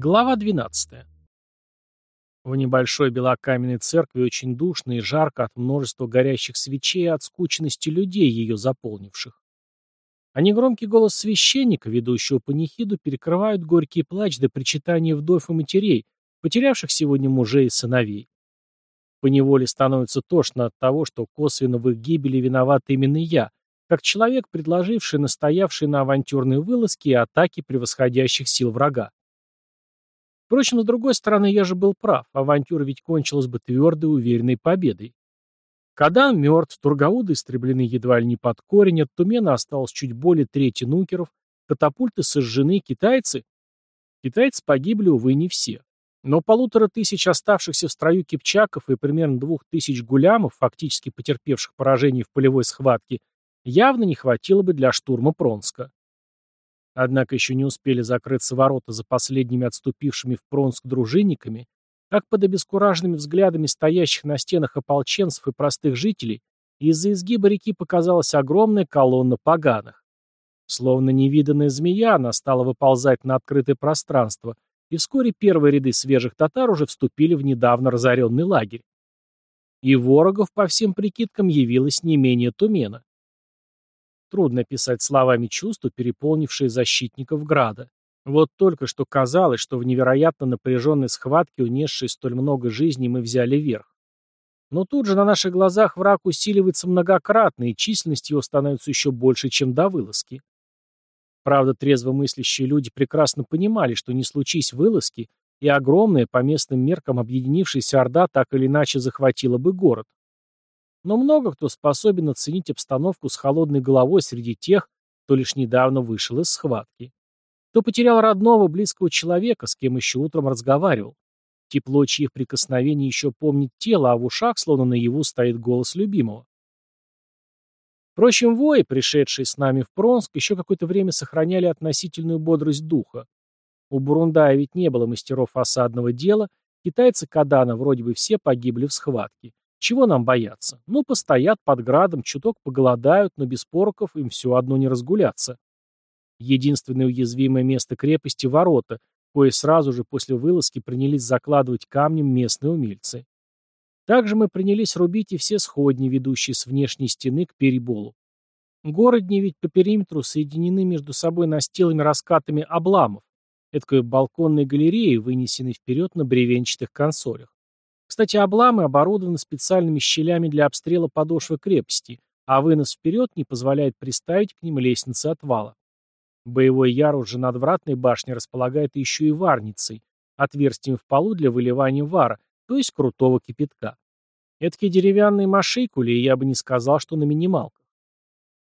Глава 12. В небольшой белокаменной церкви очень душно и жарко от множества горящих свечей и от скученности людей, ее заполнивших. А негромкий голос священника, ведущего панихиду, перекрывают горький плач до причитания вдов и матерей, потерявших сегодня мужей и сыновей. Поневоле становится тошно от того, что косвенно в их гибели виноват именно я, как человек, предложивший, настоявший на авантюрной вылазке и атаке превосходящих сил врага. Впрочем, с другой стороны, я же был прав, авантюра ведь кончилась бы твердой, уверенной победой. Кадан мертв, Тургауды истреблены едва ли не под корень, от Тумена осталось чуть более трети нукеров, катапульты сожжены, китайцы... Китайцы погибли, увы, не все. Но полутора тысяч оставшихся в строю кипчаков и примерно двух тысяч гулямов, фактически потерпевших поражение в полевой схватке, явно не хватило бы для штурма Пронска. Однако еще не успели закрыться ворота за последними отступившими в Пронск дружинниками, как под обескураженными взглядами стоящих на стенах ополченцев и простых жителей из-за изгиба реки показалась огромная колонна поганых. Словно невиданная змея, она стала выползать на открытое пространство, и вскоре первые ряды свежих татар уже вступили в недавно разоренный лагерь. И ворогов, по всем прикидкам, явилось не менее Тумена. Трудно писать словами чувства, переполнившие защитников Града. Вот только что казалось, что в невероятно напряженной схватке, унесшей столь много жизней, мы взяли верх. Но тут же на наших глазах враг усиливается многократно, и численность его становится еще больше, чем до вылазки. Правда, трезвомыслящие люди прекрасно понимали, что не случись вылазки, и огромная, по местным меркам объединившаяся Орда так или иначе захватила бы город. Но много кто способен оценить обстановку с холодной головой среди тех, кто лишь недавно вышел из схватки. Кто потерял родного, близкого человека, с кем еще утром разговаривал. Тепло чьих прикосновений еще помнит тело, а в ушах, словно наяву, стоит голос любимого. Впрочем, вои, пришедшие с нами в Пронск, еще какое-то время сохраняли относительную бодрость духа. У Бурундая ведь не было мастеров осадного дела, китайцы Кадана вроде бы все погибли в схватке. Чего нам бояться? Ну, постоят под градом, чуток поголодают, но без пороков им все одно не разгуляться. Единственное уязвимое место крепости – ворота, кое сразу же после вылазки принялись закладывать камнем местные умельцы. Также мы принялись рубить и все сходни, ведущие с внешней стены к переболу. Городни ведь по периметру соединены между собой настилами раскатами обламов, эдакой балконной галереи, вынесенной вперед на бревенчатых консолях. Кстати, обламы оборудованы специальными щелями для обстрела подошвы крепости, а вынос вперед не позволяет приставить к ним лестницы отвала. Боевой ярус же надвратной башни располагает еще и варницей, отверстием в полу для выливания вара, то есть крутого кипятка. Эдакие деревянные машикули, я бы не сказал, что на минималках.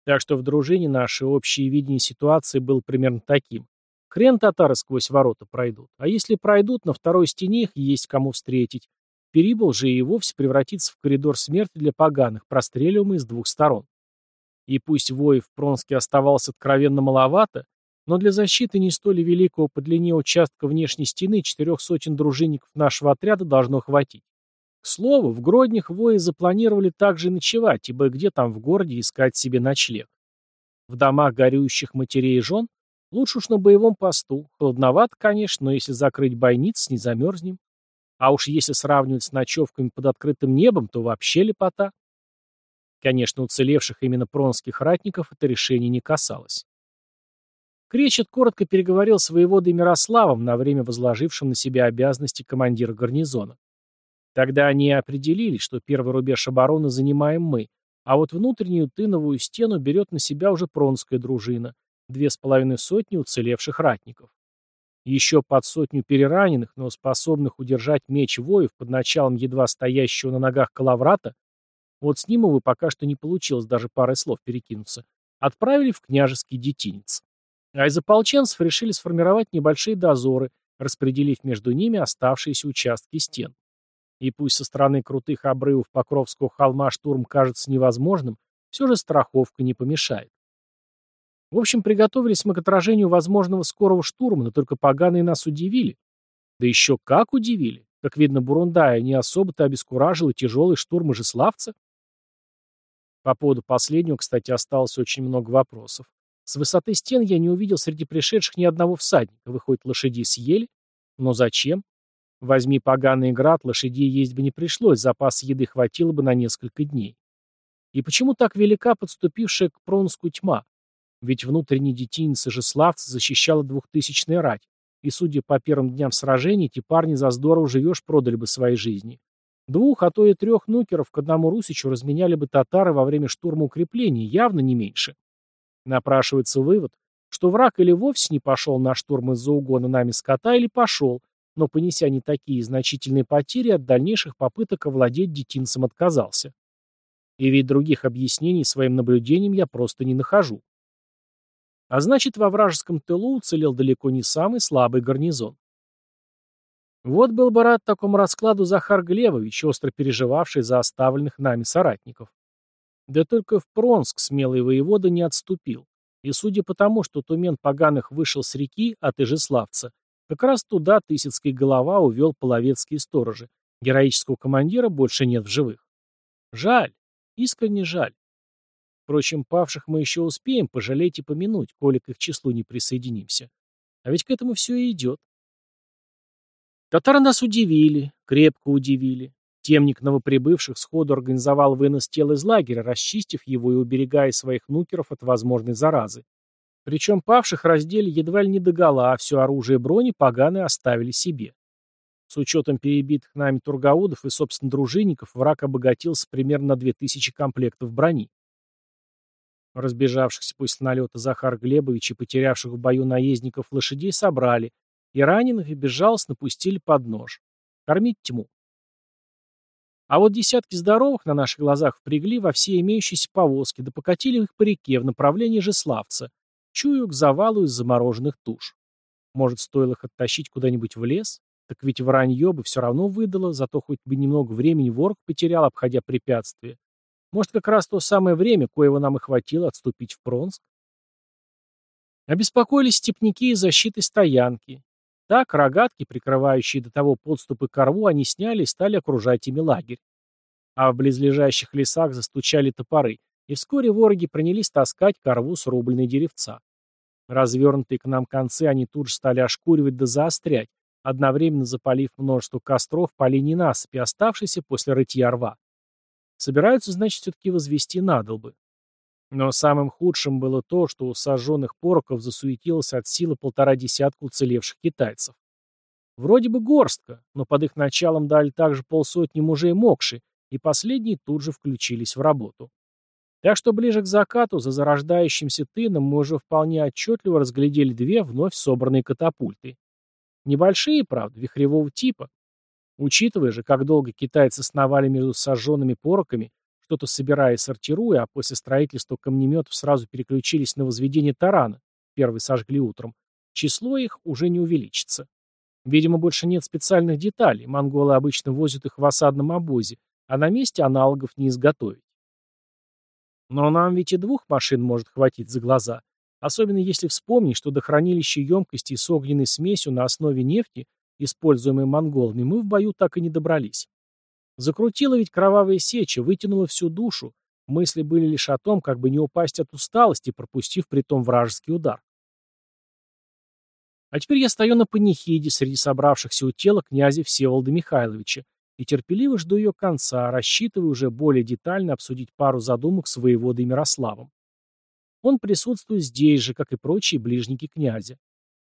Так что в дружине наше общее видение ситуации было примерно таким. Хрен татары сквозь ворота пройдут, а если пройдут, на второй стене их есть кому встретить, Перибол же и вовсе превратится в коридор смерти для поганых, простреливаемый с двух сторон. И пусть воев в Пронске оставалось откровенно маловато, но для защиты не столь великого по длине участка внешней стены четырех сотен дружинников нашего отряда должно хватить. К слову, в Гроднях вои запланировали также ночевать, ибо где там в городе искать себе ночлег? В домах горюющих матерей и жен? Лучше уж на боевом посту. Холодновато, конечно, но если закрыть бойниц, не замерзнем. А уж если сравнивать с ночевками под открытым небом, то вообще лепота. Конечно, уцелевших именно пронских ратников это решение не касалось. Кречет коротко переговорил с воеводой Мирославом, на время возложившим на себя обязанности командира гарнизона. Тогда они определили, что первый рубеж обороны занимаем мы, а вот внутреннюю тыновую стену берет на себя уже пронская дружина, две с половиной сотни уцелевших ратников. Еще под сотню перераненных, но способных удержать меч воев под началом едва стоящего на ногах калаврата, вот с ним, увы, пока что не получилось даже пары слов перекинуться, отправили в княжеский детинец. А из ополченцев решили сформировать небольшие дозоры, распределив между ними оставшиеся участки стен. И пусть со стороны крутых обрывов Покровского холма штурм кажется невозможным, все же страховка не помешает. В общем, приготовились мы к отражению возможного скорого штурма, но только поганые нас удивили. Да еще как удивили. Как видно, Бурундая не особо-то обескуражил и тяжелый штурм Ижеславца. По поводу последнего, кстати, осталось очень много вопросов. С высоты стен я не увидел среди пришедших ни одного всадника. Выходит, лошади съели? Но зачем? Возьми поганый град, лошадей есть бы не пришлось, запас еды хватило бы на несколько дней. И почему так велика подступившая к Пронску тьма? Ведь внутренний детинец Ижеславца защищала двухтысячная рать, и, судя по первым дням сражений, эти парни за здорово живешь продали бы свои жизни. Двух, а то и трех нукеров к одному русичу разменяли бы татары во время штурма укреплений, явно не меньше. Напрашивается вывод, что враг или вовсе не пошел на штурм из-за угона нами скота, или пошел, но, понеся не такие значительные потери, от дальнейших попыток овладеть детинцем отказался. И ведь других объяснений своим наблюдениям я просто не нахожу. А значит, во вражеском тылу уцелел далеко не самый слабый гарнизон. Вот был бы рад такому раскладу Захар Глебович, остро переживавший за оставленных нами соратников. Да только в Пронск смелый воевода не отступил. И судя по тому, что Тумен Поганых вышел с реки от Ижеславца, как раз туда Тысяцкая голова увел половецкие сторожи. Героического командира больше нет в живых. Жаль, искренне жаль. Впрочем, павших мы еще успеем пожалеть и помянуть, коли к их числу не присоединимся. А ведь к этому все и идет. Татары нас удивили, крепко удивили. Темник новоприбывших сходу организовал вынос тел из лагеря, расчистив его и уберегая своих нукеров от возможной заразы. Причем павших раздели едва ли не догола, а все оружие брони поганые оставили себе. С учетом перебитых нами тургаудов и, собственно, дружинников, враг обогатился примерно на 2000 комплектов брони. Разбежавшихся после налета Захар Глебович и потерявших в бою наездников лошадей собрали, и раненых и безжалостно пустили под нож. Кормить тьму. А вот десятки здоровых на наших глазах впрягли во все имеющиеся повозки, да покатили их по реке в направлении Жеславца, Чую к завалу из замороженных туш. Может, стоило их оттащить куда-нибудь в лес? Так ведь вранье бы все равно выдало, зато хоть бы немного времени ворог потерял, обходя препятствия. Может, как раз то самое время, коего нам и хватило отступить в Пронск? Обеспокоились степняки и защиты стоянки. Так, рогатки, прикрывающие до того подступы к рву, они сняли и стали окружать ими лагерь. А в близлежащих лесах застучали топоры, и вскоре вороги принялись таскать корву с рубленной деревца. Развернутые к нам концы они тут же стали ошкуривать да заострять, одновременно запалив множество костров по линии насыпи, оставшейся после рытья рва. Собираются, значит, все-таки возвести надолбы. Но самым худшим было то, что у сожженных пороков засуетилось от силы полтора десятка уцелевших китайцев. Вроде бы горстка, но под их началом дали также полсотни мужей мокши, и последние тут же включились в работу. Так что ближе к закату, за зарождающимся тыном, мы уже вполне отчетливо разглядели две вновь собранные катапульты. Небольшие, правда, вихревого типа. Учитывая же, как долго китайцы сновали между сожженными пороками, что-то собирая и сортируя, а после строительства камнеметов сразу переключились на возведение тарана, первый сожгли утром, число их уже не увеличится. Видимо, больше нет специальных деталей, монголы обычно возят их в осадном обозе, а на месте аналогов не изготовить. Но нам ведь и двух машин может хватить за глаза, особенно если вспомнить, что до хранилища емкости с огненной смесью на основе нефти, используемой монголами, мы в бою так и не добрались. Закрутила ведь кровавая сеча, вытянула всю душу, мысли были лишь о том, как бы не упасть от усталости, пропустив притом вражеский удар. А теперь я стою на панихиде среди собравшихся у тела князя Всеволода Михайловича, и терпеливо жду ее конца, рассчитывая уже более детально обсудить пару задумок с воеводой Мирославом. Он присутствует здесь же, как и прочие ближники князя.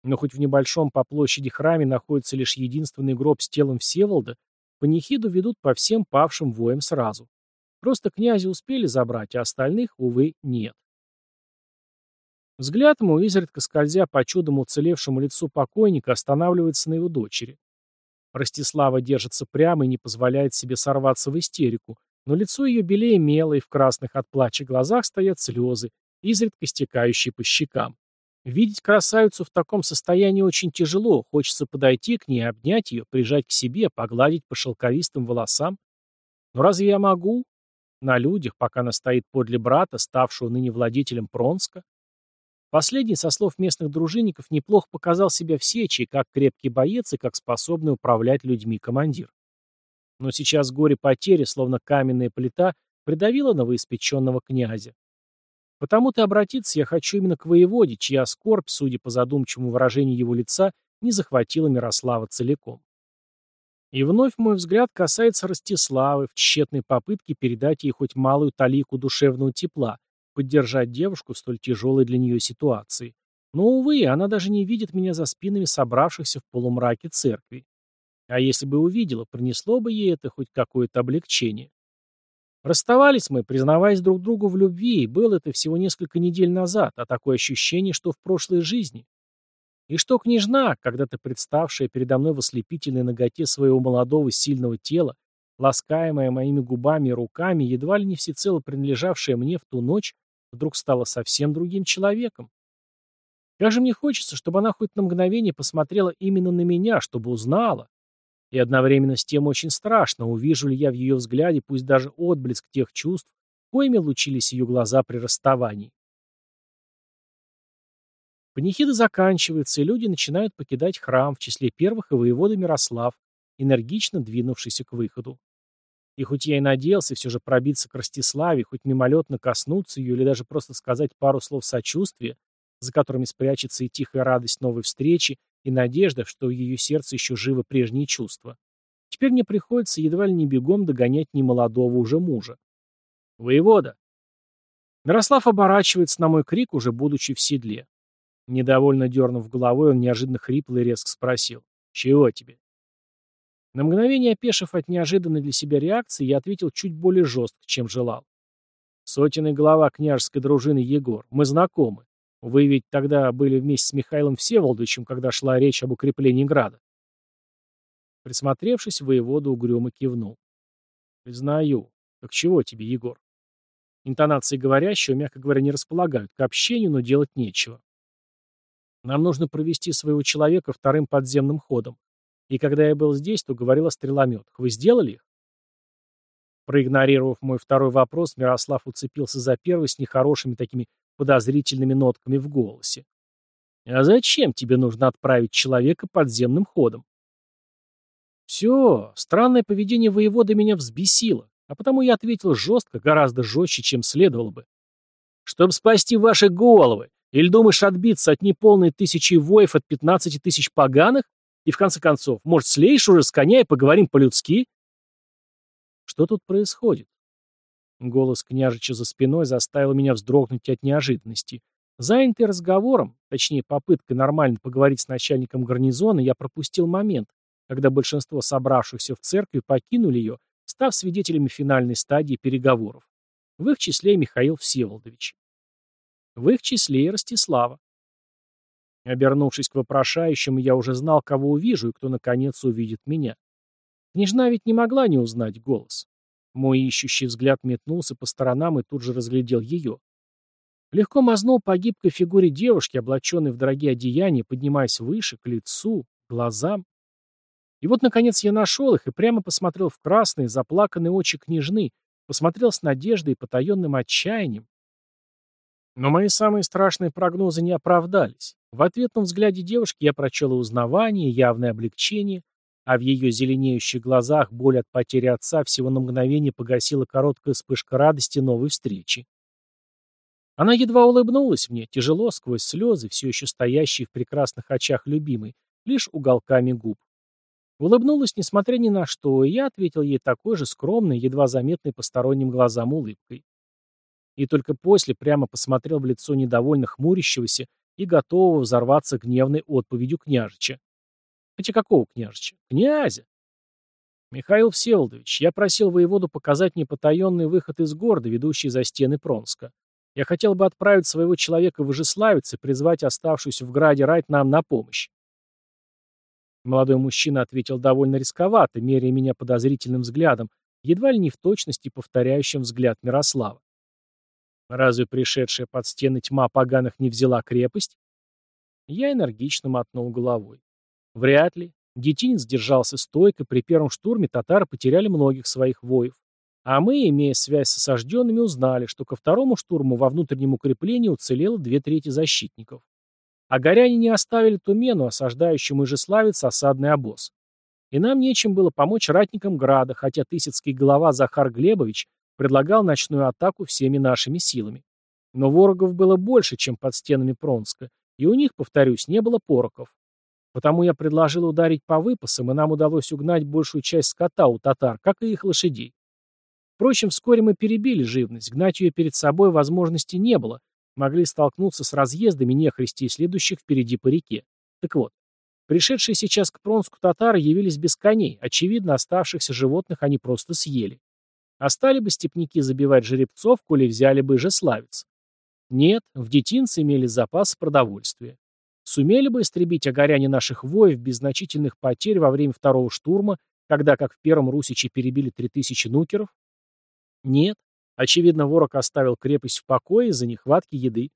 Но хоть в небольшом по площади храме находится лишь единственный гроб с телом Всеволода, панихиду ведут по всем павшим воям сразу. Просто князя успели забрать, а остальных, увы, нет. Взгляд мой, изредка скользя по чудом уцелевшему лицу покойника, останавливается на его дочери. Ростислава держится прямо и не позволяет себе сорваться в истерику, но лицо ее белее мела, и в красных от плача глазах стоят слезы, изредка стекающие по щекам. Видеть красавицу в таком состоянии очень тяжело, хочется подойти к ней, обнять ее, прижать к себе, погладить по шелковистым волосам. Но разве я могу? На людях, пока она стоит подле брата, ставшего ныне владетелем Пронска? Последний, со слов местных дружинников, неплохо показал себя в сече, как крепкий боец и как способный управлять людьми командир. Но сейчас горе потери, словно каменная плита, придавила новоиспеченного князя. Потому-то обратиться я хочу именно к воеводе, чья скорбь, судя по задумчивому выражению его лица, не захватила Мирослава целиком. И вновь мой взгляд касается Ростиславы в тщетной попытке передать ей хоть малую талику душевного тепла, поддержать девушку в столь тяжелой для нее ситуации. Но, увы, она даже не видит меня за спинами собравшихся в полумраке церкви. А если бы увидела, принесло бы ей это хоть какое-то облегчение. Расставались мы, признаваясь друг другу в любви, и было это всего несколько недель назад, а такое ощущение, что в прошлой жизни. И что княжна, когда-то представшая передо мной в ослепительной ноготе своего молодого сильного тела, ласкаемая моими губами и руками, едва ли не всецело принадлежавшая мне в ту ночь, вдруг стала совсем другим человеком. Как же мне хочется, чтобы она хоть на мгновение посмотрела именно на меня, чтобы узнала, и одновременно с тем очень страшно, увижу ли я в ее взгляде пусть даже отблеск тех чувств, коими лучились ее глаза при расставании. Панихида заканчивается, и люди начинают покидать храм, в числе первых и воевода Мирослав, энергично двинувшийся к выходу. И хоть я и надеялся все же пробиться к Ростиславе, хоть мимолетно коснуться ее или даже просто сказать пару слов сочувствия, за которыми спрячется и тихая радость новой встречи, и надежда, что в ее сердце еще живы прежние чувства. Теперь мне приходится едва ли не бегом догонять немолодого уже мужа. «Воевода!» Мирослав оборачивается на мой крик, уже будучи в седле. Недовольно дернув головой, он неожиданно хрипло и резко спросил. «Чего тебе?» На мгновение опешив от неожиданной для себя реакции, я ответил чуть более жестко, чем желал. «Сотенный глава княжеской дружины Егор. Мы знакомы. Вы ведь тогда были вместе с Михаилом Всеволодовичем, когда шла речь об укреплении града. Присмотревшись, воевода угрюмо кивнул. Признаю. Так чего тебе, Егор? Интонации говорящего, мягко говоря, не располагают к общению, но делать нечего. Нам нужно провести своего человека вторым подземным ходом. И когда я был здесь, то говорил о стрелометах. Вы сделали их? Проигнорировав мой второй вопрос, Мирослав уцепился за первый с нехорошими такими подозрительными нотками в голосе. «А зачем тебе нужно отправить человека подземным ходом?» Все, странное поведение воевода меня взбесило, а потому я ответил жестко, гораздо жестче, чем следовало бы. «Чтобы спасти ваши головы, или думаешь отбиться от неполной тысячи воев от пятнадцати тысяч поганых? И в конце концов, может, слеешь уже с коня и поговорим по-людски?» Что тут происходит? Голос княжича за спиной заставил меня вздрогнуть от неожиданности. Занятый разговором, точнее попыткой нормально поговорить с начальником гарнизона, я пропустил момент, когда большинство собравшихся в церкви покинули ее, став свидетелями финальной стадии переговоров. В их числе Михаил Всеволодович. В их числе и Ростислава. Обернувшись к вопрошающему, я уже знал, кого увижу и кто наконец увидит меня. Княжна ведь не могла не узнать голос. Мой ищущий взгляд метнулся по сторонам и тут же разглядел ее. Легко мазнул по гибкой фигуре девушки, облаченной в дорогие одеяния, поднимаясь выше, к лицу, глазам. И вот, наконец, я нашел их и прямо посмотрел в красные, заплаканные очи княжны, посмотрел с надеждой и потаенным отчаянием. Но мои самые страшные прогнозы не оправдались. В ответном взгляде девушки я прочел узнавание, явное облегчение, а в ее зеленеющих глазах боль от потери отца всего на мгновение погасила короткая вспышка радости новой встречи. Она едва улыбнулась мне, тяжело, сквозь слезы, все еще стоящие в прекрасных очах любимой, лишь уголками губ. Улыбнулась, несмотря ни на что, и я ответил ей такой же скромной, едва заметной посторонним глазам улыбкой. И только после прямо посмотрел в лицо недовольно хмурящегося и готового взорваться гневной отповедью княжича. Хотя какого княжича? Князя! Михаил Всеволодович, я просил воеводу показать мне потаенный выход из города, ведущий за стены Пронска. Я хотел бы отправить своего человека в Ижеславец и призвать оставшуюся в граде рать нам на помощь. Молодой мужчина ответил довольно рисковато, меряя меня подозрительным взглядом, едва ли не в точности повторяющим взгляд Мирослава. Разве пришедшая под стены тьма поганых не взяла крепость? Я энергично мотнул головой. Вряд ли. Детинец держался стойко, при первом штурме татары потеряли многих своих воев. А мы, имея связь с осажденными, узнали, что ко второму штурму во внутреннем укреплении уцелело две трети защитников. А горяне не оставили Тумену, осаждающему Ижеславец, осадный обоз. И нам нечем было помочь ратникам Града, хотя тысяцкий глава Захар Глебович предлагал ночную атаку всеми нашими силами. Но ворогов было больше, чем под стенами Пронска, и у них, повторюсь, не было пороков. Потому я предложил ударить по выпасам, и нам удалось угнать большую часть скота у татар, как и их лошадей. Впрочем, вскоре мы перебили живность, гнать ее перед собой возможности не было, могли столкнуться с разъездами нехристи, следующих впереди по реке. Так вот, пришедшие сейчас к Пронску татары явились без коней, очевидно, оставшихся животных они просто съели. А стали бы степняки забивать жеребцов, коли взяли бы жеславец. Нет, в детинце имели запас продовольствия. Сумели бы истребить огоряне наших воев без значительных потерь во время второго штурма, когда, как в первом Русиче, перебили 3000 нукеров? Нет. Очевидно, ворог оставил крепость в покое из-за нехватки еды.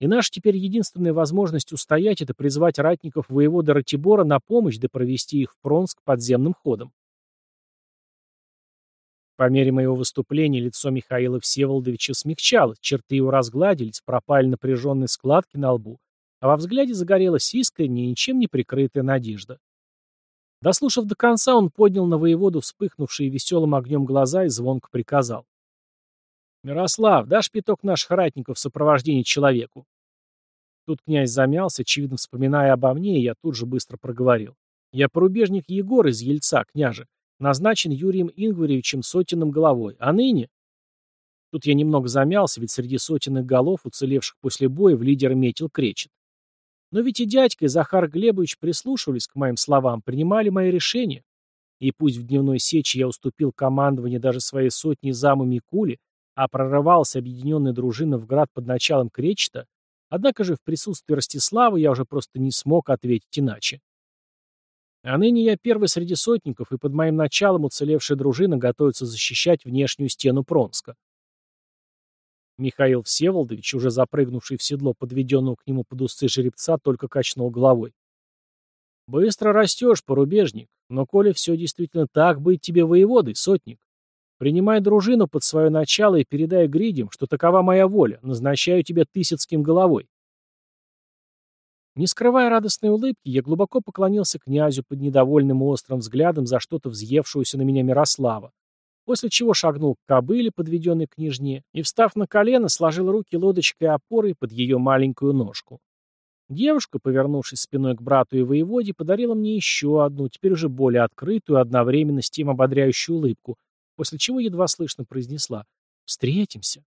И наша теперь единственная возможность устоять – это призвать ратников воевода Ратибора на помощь да провести их в Пронск подземным ходом. По мере моего выступления лицо Михаила Всеволодовича смягчалось, черты его разгладились, пропали напряженные складки на лбу, а во взгляде загорелась искренняя, ничем не прикрытая надежда. Дослушав до конца, он поднял на воеводу вспыхнувшие веселым огнем глаза и звонко приказал. «Мирослав, дашь пяток наших ратников в сопровождении человеку?» Тут князь замялся, очевидно вспоминая обо мне, и я тут же быстро проговорил. «Я порубежник Егор из Ельца, княже, назначен Юрием Ингваревичем сотенным головой, а ныне...» Тут я немного замялся, ведь среди сотенных голов, уцелевших после боя, в лидера метил кречет. Но ведь и дядька, и Захар Глебович прислушивались к моим словам, принимали мои решения. И пусть в дневной сече я уступил командование даже своей сотни заму Микули, а прорывался объединенная дружина в град под началом Кречета, однако же в присутствии Ростислава я уже просто не смог ответить иначе. А ныне я первый среди сотников, и под моим началом уцелевшая дружина готовится защищать внешнюю стену Пронска. Михаил Всеволодович, уже запрыгнувший в седло подведенного к нему под усы жеребца, только качнул головой. «Быстро растешь, порубежник, но коли все действительно так, быть тебе воеводой, сотник. Принимай дружину под свое начало и передай гридям, что такова моя воля, назначаю тебя тысяцким головой». Не скрывая радостной улыбки, я глубоко поклонился князю под недовольным острым взглядом за что-то взъевшуюся на меня Мирослава, после чего шагнул к кобыле, подведенной к княжне, и, встав на колено, сложил руки лодочкой опорой под ее маленькую ножку. Девушка, повернувшись спиной к брату и воеводе, подарила мне еще одну, теперь уже более открытую, одновременно с тем ободряющую улыбку, после чего едва слышно произнесла «Встретимся».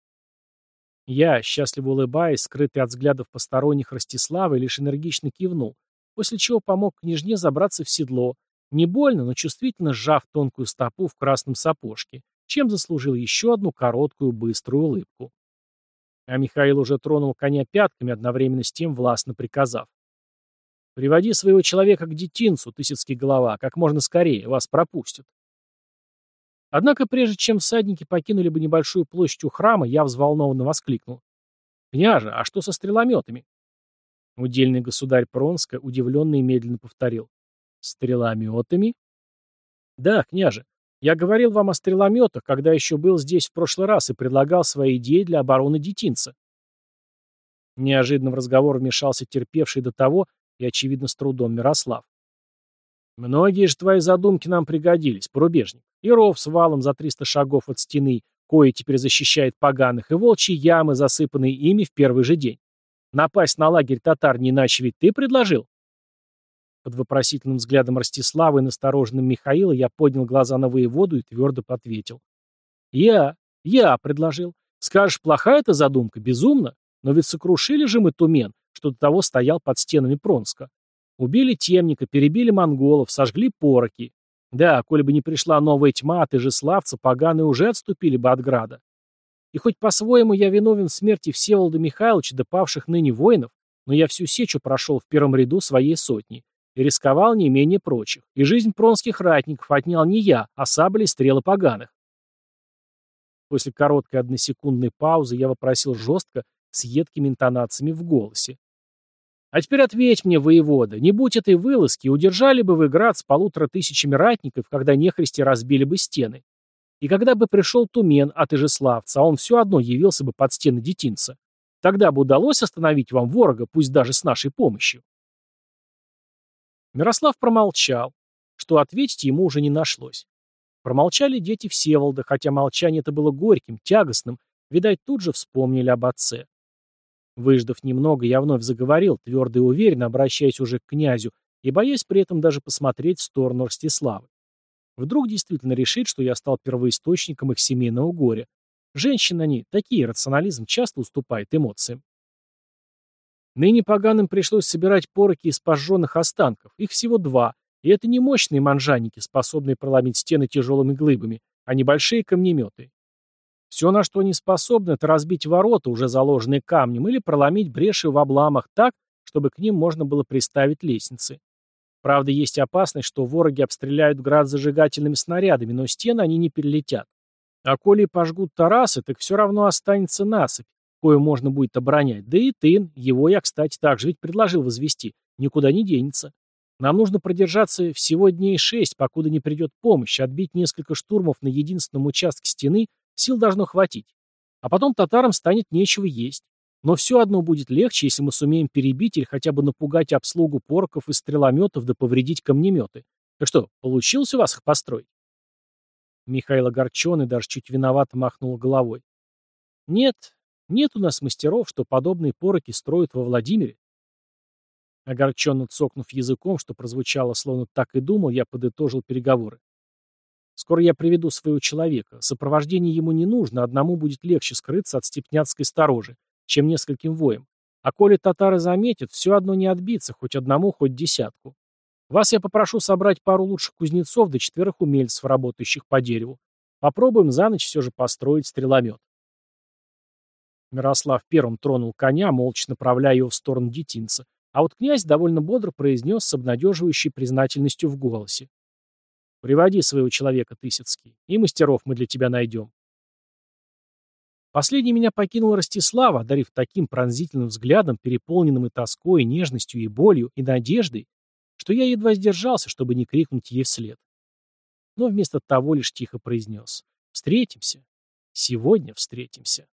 Я, счастливо улыбаясь, скрытый от взглядов посторонних Ростислава, лишь энергично кивнул, после чего помог княжне забраться в седло, не больно, но чувствительно сжав тонкую стопу в красном сапожке, чем заслужил еще одну короткую быструю улыбку. А Михаил уже тронул коня пятками, одновременно с тем властно приказав. «Приводи своего человека к детинцу, тысяцкий голова, как можно скорее, вас пропустят». Однако прежде чем всадники покинули бы небольшую площадь у храма, я взволнованно воскликнул. «Княже, а что со стрелометами?» Удельный государь Пронска удивленно и медленно повторил. Стрелометами? Да, княже. Я говорил вам о стрелометах, когда еще был здесь в прошлый раз и предлагал свои идеи для обороны детинца. Неожиданно в разговор вмешался терпевший до того и, очевидно, с трудом Мирослав. Многие же твои задумки нам пригодились, порубежник. И ров с валом за триста шагов от стены, кое теперь защищает поганых, и волчьи ямы, засыпанные ими в первый же день. Напасть на лагерь татар не иначе ведь ты предложил? Под вопросительным взглядом Ростислава и настороженным Михаила я поднял глаза на воеводу и твердо ответил. «Я, я предложил. Скажешь, плохая эта задумка, безумно? Но ведь сокрушили же мы Тумен, что до того стоял под стенами Пронска. Убили темника, перебили монголов, сожгли пороки. Да, коли бы не пришла новая тьма, ты же славца, поганые уже отступили бы от града. И хоть по-своему я виновен в смерти Всеволода Михайловича да павших ныне воинов, но я всю сечу прошел в первом ряду своей сотни и рисковал не менее прочих. И жизнь пронских ратников отнял не я, а сабли и стрелы поганых. После короткой односекундной паузы я вопросил жестко, с едкими интонациями в голосе. «А теперь ответь мне, воевода, не будь этой вылазки, удержали бы вы град с полутора тысячами ратников, когда нехристи разбили бы стены. И когда бы пришел Тумен от Ижеславца, а он все одно явился бы под стены детинца, тогда бы удалось остановить вам ворога, пусть даже с нашей помощью». Мирослав промолчал, что ответить ему уже не нашлось. Промолчали дети Всеволода, хотя молчание это было горьким, тягостным, видать, тут же вспомнили об отце. Выждав немного, я вновь заговорил, твердо и уверенно, обращаясь уже к князю, и боясь при этом даже посмотреть в сторону Ростиславы. Вдруг действительно решит, что я стал первоисточником их семейного горя. Женщины они такие, рационализм часто уступает эмоциям. Ныне поганым пришлось собирать пороки из пожженных останков. Их всего два, и это не мощные манжаники, способные проломить стены тяжелыми глыбами, а небольшие камнеметы. Все, на что они способны, это разбить ворота, уже заложенные камнем, или проломить бреши в обламах так, чтобы к ним можно было приставить лестницы. Правда, есть опасность, что вороги обстреляют град зажигательными снарядами, но стены они не перелетят. А коли пожгут Тарасы, так все равно останется насыпь, кое можно будет оборонять. Да и тын, его я, кстати, также ведь предложил возвести, никуда не денется. Нам нужно продержаться всего дней шесть, покуда не придет помощь, отбить несколько штурмов на единственном участке стены сил должно хватить. А потом татарам станет нечего есть. Но все одно будет легче, если мы сумеем перебить или хотя бы напугать обслугу порков и стрелометов да повредить камнеметы. Так что, получилось у вас их построить? Михаил огорченный даже чуть виновато махнул головой. Нет, нет у нас мастеров, что подобные пороки строят во Владимире. Огорченно цокнув языком, что прозвучало словно так и думал, я подытожил переговоры. Скоро я приведу своего человека. Сопровождение ему не нужно, одному будет легче скрыться от степняцкой сторожи, чем нескольким воем. А коли татары заметят, все одно не отбиться, хоть одному, хоть десятку. Вас я попрошу собрать пару лучших кузнецов до четверых умельцев, работающих по дереву. Попробуем за ночь все же построить стреломет. Мирослав первым тронул коня, молча направляя его в сторону детинца, а вот князь довольно бодро произнес с обнадеживающей признательностью в голосе. «Приводи своего человека, Тысяцкий, и мастеров мы для тебя найдем». Последний меня покинул Ростислава, одарив таким пронзительным взглядом, переполненным и тоской, и нежностью, и болью, и надеждой, что я едва сдержался, чтобы не крикнуть ей вслед. Но вместо того лишь тихо произнес «Встретимся. Сегодня встретимся».